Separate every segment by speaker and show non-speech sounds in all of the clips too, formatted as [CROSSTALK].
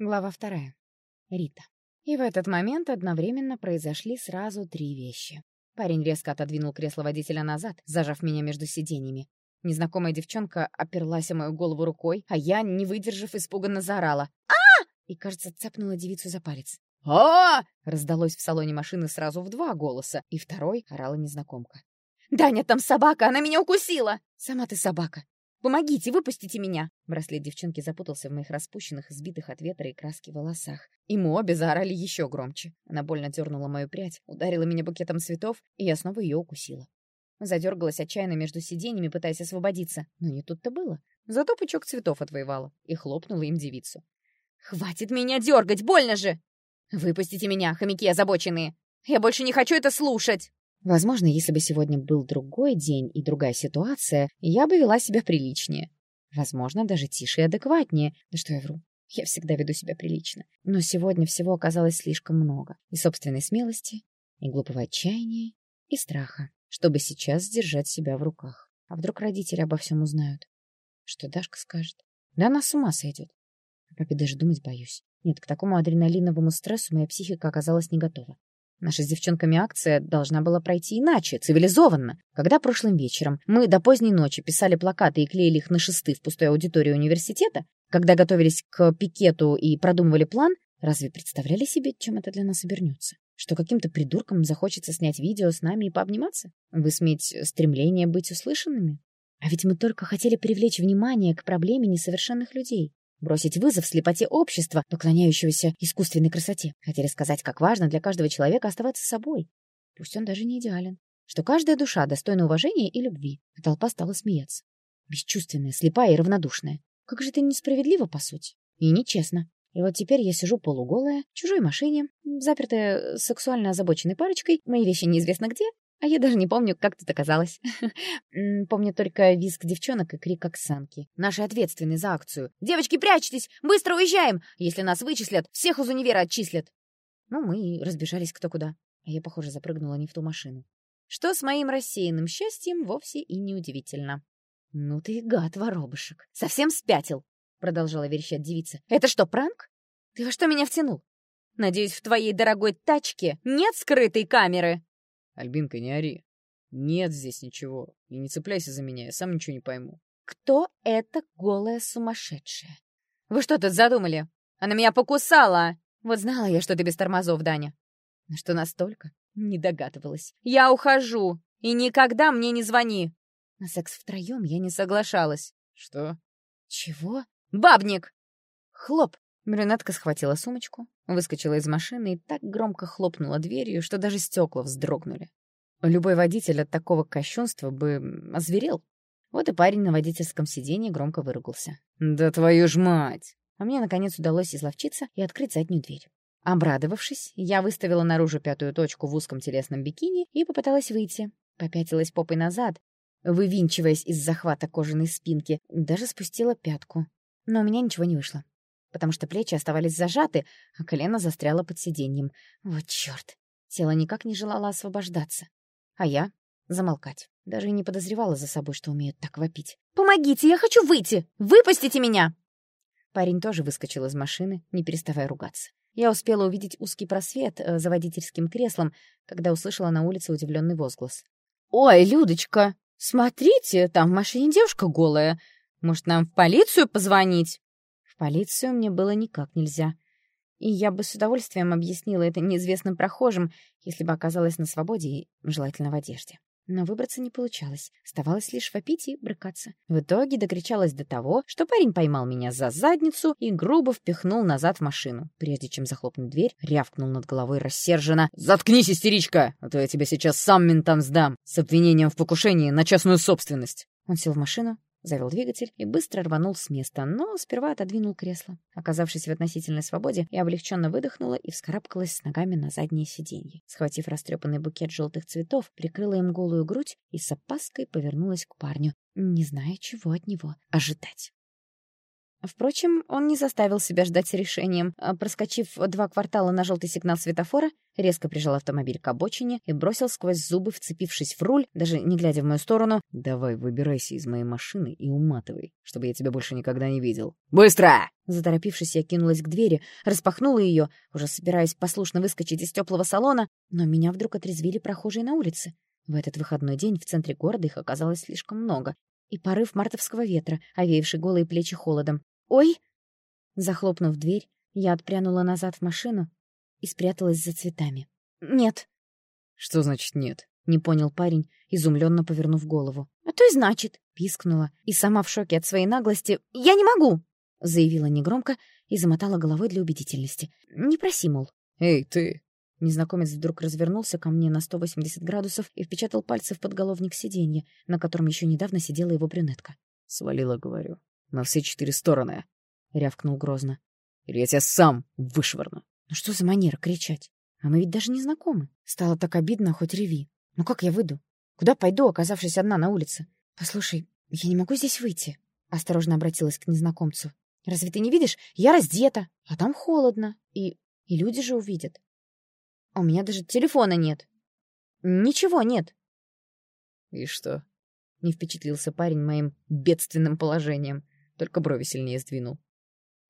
Speaker 1: Глава вторая. Рита. И в этот момент одновременно произошли сразу три вещи. Парень резко отодвинул кресло водителя назад, зажав меня между сиденьями. Незнакомая девчонка оперлась о мою голову рукой, а я, не выдержав, испуганно заорала. а И, кажется, цепнула девицу за палец. а раздалось в салоне машины сразу в два голоса, и второй орала незнакомка. «Даня, там собака! Она меня укусила!» «Сама ты собака! Помогите, выпустите меня!» Браслет девчонки запутался в моих распущенных, сбитых от ветра и краски волосах. И мы обе заорали еще громче. Она больно дернула мою прядь, ударила меня букетом цветов, и я снова ее укусила. Задергалась отчаянно между сиденьями, пытаясь освободиться. Но не тут-то было. Зато пучок цветов отвоевала и хлопнула им девицу. «Хватит меня дергать, больно же!» «Выпустите меня, хомяки озабоченные! Я больше не хочу это слушать!» Возможно, если бы сегодня был другой день и другая ситуация, я бы вела себя приличнее. Возможно, даже тише и адекватнее. Да что я вру. Я всегда веду себя прилично. Но сегодня всего оказалось слишком много. И собственной смелости, и глупого отчаяния, и страха, чтобы сейчас сдержать себя в руках. А вдруг родители обо всем узнают? Что Дашка скажет? Да она с ума сойдет. О папе даже думать боюсь. Нет, к такому адреналиновому стрессу моя психика оказалась не готова. Наша с девчонками акция должна была пройти иначе, цивилизованно. Когда прошлым вечером мы до поздней ночи писали плакаты и клеили их на шесты в пустой аудитории университета, когда готовились к пикету и продумывали план, разве представляли себе, чем это для нас обернется? Что каким-то придуркам захочется снять видео с нами и пообниматься? Высмеять стремление быть услышанными? А ведь мы только хотели привлечь внимание к проблеме несовершенных людей бросить вызов слепоте общества, поклоняющегося искусственной красоте. Хотели сказать, как важно для каждого человека оставаться собой. Пусть он даже не идеален. Что каждая душа достойна уважения и любви. А толпа стала смеяться. Бесчувственная, слепая и равнодушная. Как же это несправедливо, по сути. И нечестно. И вот теперь я сижу полуголая, в чужой машине, запертая сексуально озабоченной парочкой, мои вещи неизвестно где, а я даже не помню, как тут оказалось. [LAUGHS] Помню только визг девчонок и крик Оксанки. Наши ответственные за акцию. «Девочки, прячьтесь! Быстро уезжаем! Если нас вычислят, всех из универа отчислят!» Ну, мы и разбежались кто куда. А я, похоже, запрыгнула не в ту машину. Что с моим рассеянным счастьем вовсе и неудивительно. «Ну ты гад, воробышек! Совсем спятил!» Продолжала верещать девица. «Это что, пранк? Ты во что меня втянул? Надеюсь, в твоей дорогой тачке нет скрытой камеры?»
Speaker 2: Альбинка, не ори. Нет здесь ничего. И не цепляйся за меня, я сам ничего не пойму.
Speaker 1: Кто это голая сумасшедшая? Вы что тут задумали? Она меня покусала! Вот знала я, что ты без тормозов, Даня. На что настолько? Не догадывалась. Я ухожу, и никогда мне не звони. На секс втроем я не соглашалась.
Speaker 2: Что?
Speaker 1: Чего? Бабник! Хлоп! Брюнетка схватила сумочку, выскочила из машины и так громко хлопнула дверью, что даже стекла вздрогнули. Любой водитель от такого кощунства бы озверел. Вот и парень на водительском сиденье громко выругался.
Speaker 2: «Да твою ж мать!»
Speaker 1: А мне, наконец, удалось изловчиться и открыть заднюю дверь. Обрадовавшись, я выставила наружу пятую точку в узком телесном бикини и попыталась выйти. Попятилась попой назад, вывинчиваясь из захвата кожаной спинки, даже спустила пятку. Но у меня ничего не вышло потому что плечи оставались зажаты, а колено застряло под сиденьем. Вот чёрт! Тело никак не желало освобождаться. А я — замолкать. Даже и не подозревала за собой, что умеют так вопить. «Помогите, я хочу выйти! Выпустите меня!» Парень тоже выскочил из машины, не переставая ругаться. Я успела увидеть узкий просвет э, за водительским креслом, когда услышала на улице удивленный возглас. «Ой, Людочка, смотрите, там в машине девушка голая. Может, нам в полицию позвонить?» Полицию мне было никак нельзя. И я бы с удовольствием объяснила это неизвестным прохожим, если бы оказалась на свободе и желательно в одежде. Но выбраться не получалось. Оставалось лишь вопить и брыкаться. В итоге докричалась до того, что парень поймал меня за задницу и грубо впихнул назад в машину. Прежде чем захлопнуть дверь, рявкнул над головой рассерженно.
Speaker 2: «Заткнись, истеричка! А то я тебя сейчас сам ментам сдам! С обвинением в покушении на частную собственность!»
Speaker 1: Он сел в машину, завел двигатель и быстро рванул с места, но сперва отодвинул кресло. Оказавшись в относительной свободе, я облегченно выдохнула и вскарабкалась с ногами на заднее сиденье. Схватив растрепанный букет желтых цветов, прикрыла им голую грудь и с опаской повернулась к парню, не зная, чего от него ожидать. Впрочем, он не заставил себя ждать с решением. А, проскочив два квартала на желтый сигнал светофора, резко прижал автомобиль к обочине и бросил сквозь зубы, вцепившись в руль, даже не глядя в мою сторону.
Speaker 2: «Давай, выбирайся из моей машины и уматывай, чтобы я тебя больше никогда не видел». «Быстро!»
Speaker 1: Заторопившись, я кинулась к двери, распахнула ее, уже собираясь послушно выскочить из теплого салона, но меня вдруг отрезвили прохожие на улице. В этот выходной день в центре города их оказалось слишком много, и порыв мартовского ветра, овеявший голые плечи холодом. «Ой!» Захлопнув дверь, я отпрянула назад в машину и спряталась за цветами. «Нет».
Speaker 2: «Что значит нет?»
Speaker 1: — не понял парень, изумленно повернув голову. «А то и значит!» — пискнула, и сама в шоке от своей наглости. «Я не могу!» — заявила негромко и замотала головой для убедительности. «Не проси, мол».
Speaker 2: «Эй, ты!»
Speaker 1: Незнакомец вдруг развернулся ко мне на 180 градусов и впечатал пальцы в подголовник сиденья, на котором еще недавно сидела его брюнетка.
Speaker 2: «Свалила, говорю. На все четыре стороны», —
Speaker 1: рявкнул грозно.
Speaker 2: «Или я тебя сам вышвырну».
Speaker 1: «Ну что за манера кричать? А мы ведь даже не знакомы. Стало так обидно, хоть реви. Ну как я выйду? Куда пойду, оказавшись одна на улице? Послушай, я не могу здесь выйти», — осторожно обратилась к незнакомцу. «Разве ты не видишь? Я раздета, а там холодно, и... и люди же увидят. А у меня даже телефона нет. Ничего нет.
Speaker 2: И что?
Speaker 1: Не впечатлился парень моим бедственным положением, только брови сильнее сдвинул.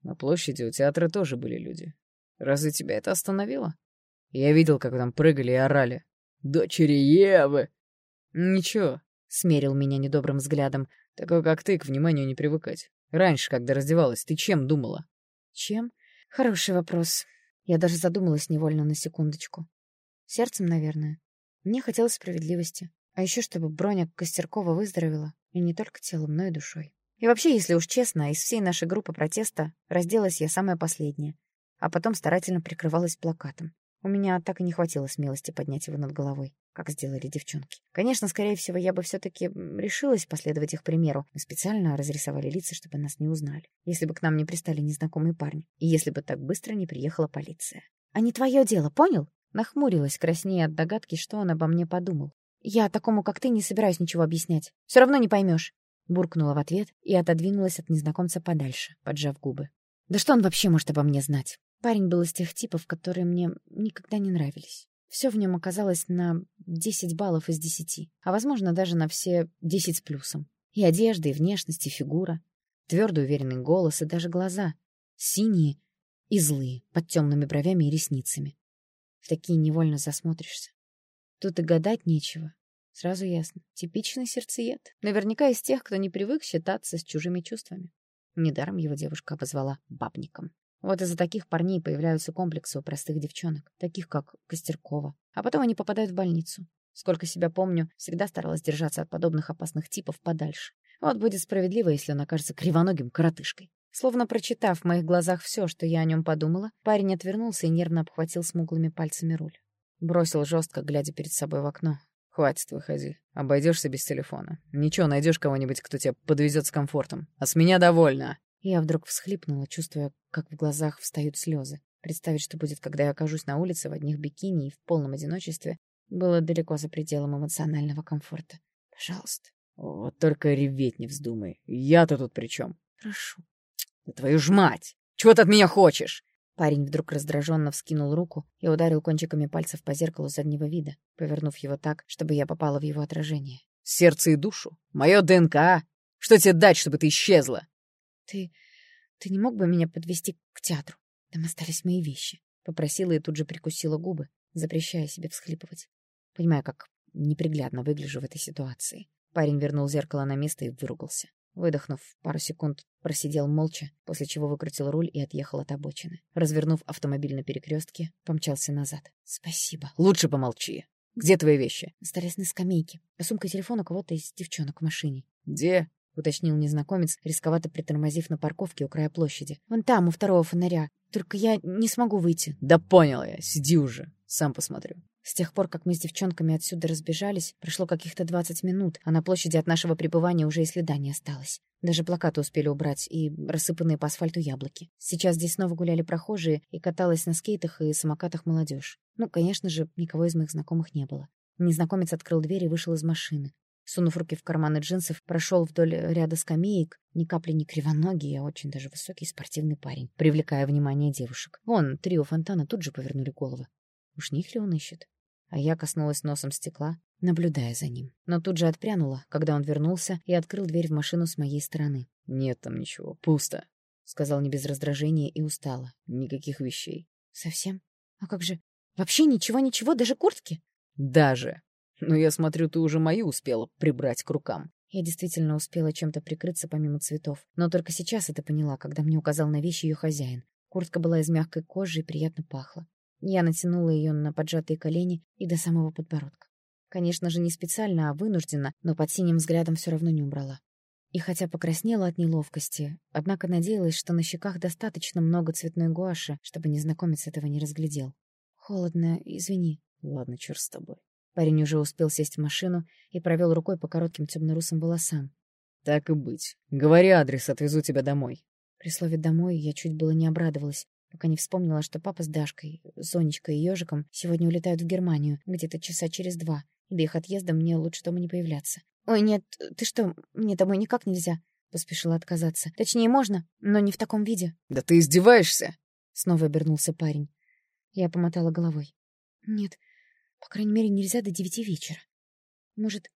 Speaker 2: На площади у театра тоже были люди. Разве тебя это остановило? Я видел, как там прыгали и орали. «Дочери Евы!» «Ничего», — смерил меня недобрым взглядом. «Такой, как ты, к вниманию не привыкать. Раньше, когда раздевалась, ты чем думала?»
Speaker 1: «Чем? Хороший вопрос. Я даже задумалась невольно на секундочку. Сердцем, наверное. Мне хотелось справедливости. А еще, чтобы Броня Костеркова выздоровела. И не только телом, но и душой. И вообще, если уж честно, из всей нашей группы протеста разделась я самая последняя. А потом старательно прикрывалась плакатом. У меня так и не хватило смелости поднять его над головой, как сделали девчонки. Конечно, скорее всего, я бы все-таки решилась последовать их примеру. Мы специально разрисовали лица, чтобы нас не узнали. Если бы к нам не пристали незнакомые парни. И если бы так быстро не приехала полиция. А не твое дело, понял? Нахмурилась, краснея от догадки, что он обо мне подумал. «Я такому, как ты, не собираюсь ничего объяснять. Все равно не поймешь. Буркнула в ответ и отодвинулась от незнакомца подальше, поджав губы. «Да что он вообще может обо мне знать? Парень был из тех типов, которые мне никогда не нравились. Все в нем оказалось на 10 баллов из 10, а, возможно, даже на все 10 с плюсом. И одежда, и внешность, и фигура, твердый уверенный голос, и даже глаза. Синие и злые, под темными бровями и ресницами. В такие невольно засмотришься. Тут и гадать нечего. Сразу ясно. Типичный сердцеед. Наверняка из тех, кто не привык считаться с чужими чувствами. Недаром его девушка обозвала бабником. Вот из-за таких парней появляются комплексы у простых девчонок, таких как Костеркова. А потом они попадают в больницу. Сколько себя помню, всегда старалась держаться от подобных опасных типов подальше. Вот будет справедливо, если он окажется кривоногим коротышкой. Словно прочитав в моих глазах все, что я о нем подумала, парень отвернулся и нервно обхватил смуглыми пальцами руль. Бросил жестко, глядя перед собой в окно. «Хватит, выходи. Обойдешься без телефона. Ничего, найдешь кого-нибудь, кто тебя подвезет с комфортом. А с меня довольна!» Я вдруг всхлипнула, чувствуя, как в глазах встают слезы. Представить, что будет, когда я окажусь на улице в одних бикини и в полном одиночестве, было далеко за пределом эмоционального комфорта. Пожалуйста.
Speaker 2: Вот только реветь не вздумай. Я-то тут при чем?
Speaker 1: Прошу.
Speaker 2: Да твою ж мать! Чего ты от меня хочешь?
Speaker 1: Парень вдруг раздраженно вскинул руку и ударил кончиками пальцев по зеркалу заднего вида, повернув его так, чтобы я попала в его отражение.
Speaker 2: Сердце и душу? Мое ДНК? Что тебе дать, чтобы ты исчезла?
Speaker 1: «Ты... ты не мог бы меня подвести к театру? Там остались мои вещи». Попросила и тут же прикусила губы, запрещая себе всхлипывать. Понимая, как неприглядно выгляжу в этой ситуации. Парень вернул зеркало на место и выругался. Выдохнув, пару секунд просидел молча, после чего выкрутил руль и отъехал от обочины. Развернув автомобиль на перекрестке, помчался назад. «Спасибо».
Speaker 2: «Лучше помолчи. Где твои вещи?»
Speaker 1: На скамейке. А сумка и телефон у кого-то из девчонок в машине.
Speaker 2: «Где?»
Speaker 1: уточнил незнакомец, рисковато притормозив на парковке у края площади. «Вон там, у второго фонаря. Только я не смогу выйти».
Speaker 2: «Да понял я. Сиди уже. Сам посмотрю».
Speaker 1: С тех пор, как мы с девчонками отсюда разбежались, прошло каких-то двадцать минут, а на площади от нашего пребывания уже и следа не осталось. Даже плакаты успели убрать и рассыпанные по асфальту яблоки. Сейчас здесь снова гуляли прохожие и каталась на скейтах и самокатах молодежь. Ну, конечно же, никого из моих знакомых не было. Незнакомец открыл дверь и вышел из машины. Сунув руки в карманы джинсов, прошел вдоль ряда скамеек, ни капли не кривоногий, а очень даже высокий спортивный парень, привлекая внимание девушек. Вон, трио фонтана тут же повернули головы. Уж них ли он ищет? А я коснулась носом стекла, наблюдая за ним. Но тут же отпрянула, когда он вернулся и открыл дверь в машину с моей стороны.
Speaker 2: «Нет там ничего, пусто», —
Speaker 1: сказал не без раздражения и устало.
Speaker 2: «Никаких вещей».
Speaker 1: «Совсем? А как же? Вообще ничего-ничего, даже куртки?»
Speaker 2: «Даже. Но я смотрю, ты уже мою успела прибрать к рукам».
Speaker 1: Я действительно успела чем-то прикрыться помимо цветов, но только сейчас это поняла, когда мне указал на вещи ее хозяин. Куртка была из мягкой кожи и приятно пахла. Я натянула ее на поджатые колени и до самого подбородка. Конечно же, не специально, а вынужденно, но под синим взглядом все равно не убрала. И хотя покраснела от неловкости, однако надеялась, что на щеках достаточно много цветной гуаши, чтобы незнакомец этого не разглядел. «Холодно, извини».
Speaker 2: «Ладно, черт с тобой».
Speaker 1: Парень уже успел сесть в машину и провел рукой по коротким темно-русым волосам.
Speaker 2: «Так и быть. Говори адрес, отвезу тебя домой».
Speaker 1: При слове «домой» я чуть было не обрадовалась, пока не вспомнила, что папа с Дашкой, Сонечкой и Ёжиком сегодня улетают в Германию где-то часа через два, и до их отъезда мне лучше дома не появляться. «Ой, нет, ты что, мне домой никак нельзя?» Поспешила отказаться. «Точнее, можно, но не в таком виде».
Speaker 2: «Да ты издеваешься?»
Speaker 1: Снова обернулся парень. Я помотала головой. «Нет, по крайней мере, нельзя до девяти вечера. Может,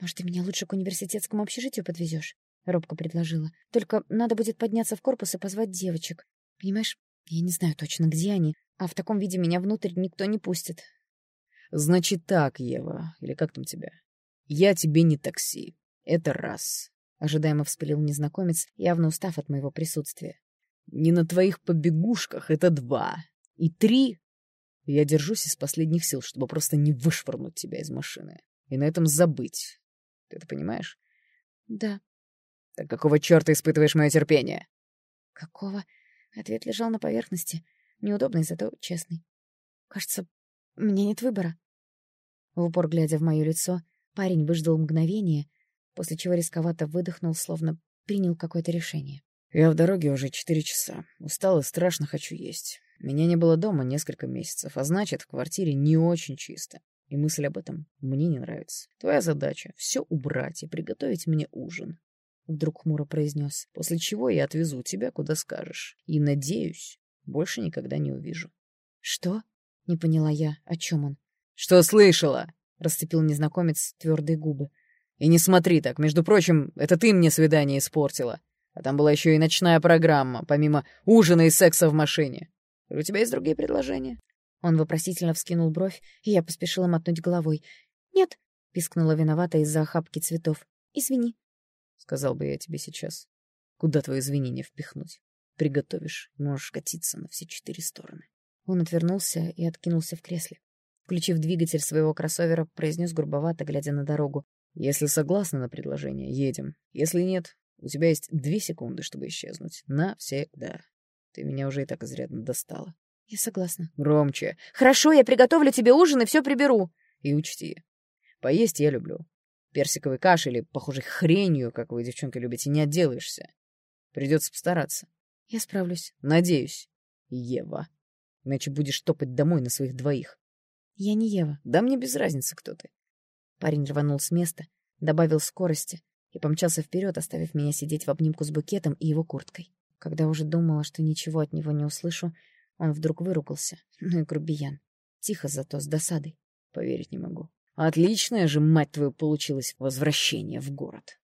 Speaker 1: может, ты меня лучше к университетскому общежитию подвезешь?» Робко предложила. «Только надо будет подняться в корпус и позвать девочек. Понимаешь, я не знаю точно, где они, а в таком виде меня внутрь никто не пустит.
Speaker 2: Значит так, Ева, или как там тебя? Я тебе не такси. Это раз.
Speaker 1: Ожидаемо вспылил незнакомец, явно устав от моего присутствия.
Speaker 2: Не на твоих побегушках это два. И три. Я держусь из последних сил, чтобы просто не вышвырнуть тебя из машины. И на этом забыть. Ты это понимаешь?
Speaker 1: Да.
Speaker 2: Так какого черта испытываешь мое терпение?
Speaker 1: Какого? Ответ лежал на поверхности. Неудобный, зато честный. Кажется, меня нет выбора. В упор глядя в мое лицо, парень выждал мгновение, после чего рисковато выдохнул, словно принял какое-то решение.
Speaker 2: «Я в дороге уже четыре часа. Устал и страшно хочу есть. Меня не было дома несколько месяцев, а значит, в квартире не очень чисто. И мысль об этом мне не нравится. Твоя задача — все убрать и приготовить мне ужин. — вдруг хмуро произнес, после чего я отвезу тебя, куда скажешь. И, надеюсь, больше никогда не увижу.
Speaker 1: — Что? — не поняла я, о чем он.
Speaker 2: — Что слышала? — расцепил незнакомец твердые губы. — И не смотри так. Между прочим, это ты мне свидание испортила. А там была еще и ночная программа, помимо ужина и секса в машине. У тебя есть другие предложения?
Speaker 1: Он вопросительно вскинул бровь, и я поспешила мотнуть головой. «Нет», — пискнула виновата из-за охапки цветов. «Извини».
Speaker 2: Сказал бы я тебе сейчас. Куда твои извинения впихнуть? Приготовишь, можешь катиться на все четыре стороны.
Speaker 1: Он отвернулся и откинулся в кресле. Включив двигатель своего кроссовера, произнес грубовато, глядя на дорогу.
Speaker 2: «Если согласна на предложение, едем. Если нет, у тебя есть две секунды, чтобы исчезнуть. Навсегда. Ты меня уже и так изрядно достала».
Speaker 1: «Я согласна».
Speaker 2: «Громче».
Speaker 1: «Хорошо, я приготовлю тебе ужин и все приберу».
Speaker 2: «И учти, поесть я люблю персиковой кашей или похожей хренью, как вы, девчонки, любите, не отделаешься. Придется постараться.
Speaker 1: Я справлюсь.
Speaker 2: Надеюсь. Ева. Иначе будешь топать домой на своих двоих.
Speaker 1: Я не Ева.
Speaker 2: Да мне без разницы, кто ты.
Speaker 1: Парень рванул с места, добавил скорости и помчался вперед, оставив меня сидеть в обнимку с букетом и его курткой. Когда уже думала, что ничего от него не услышу, он вдруг выругался. Ну и грубиян. Тихо зато, с досадой.
Speaker 2: Поверить не могу. Отличное же, мать твою, получилось возвращение в город.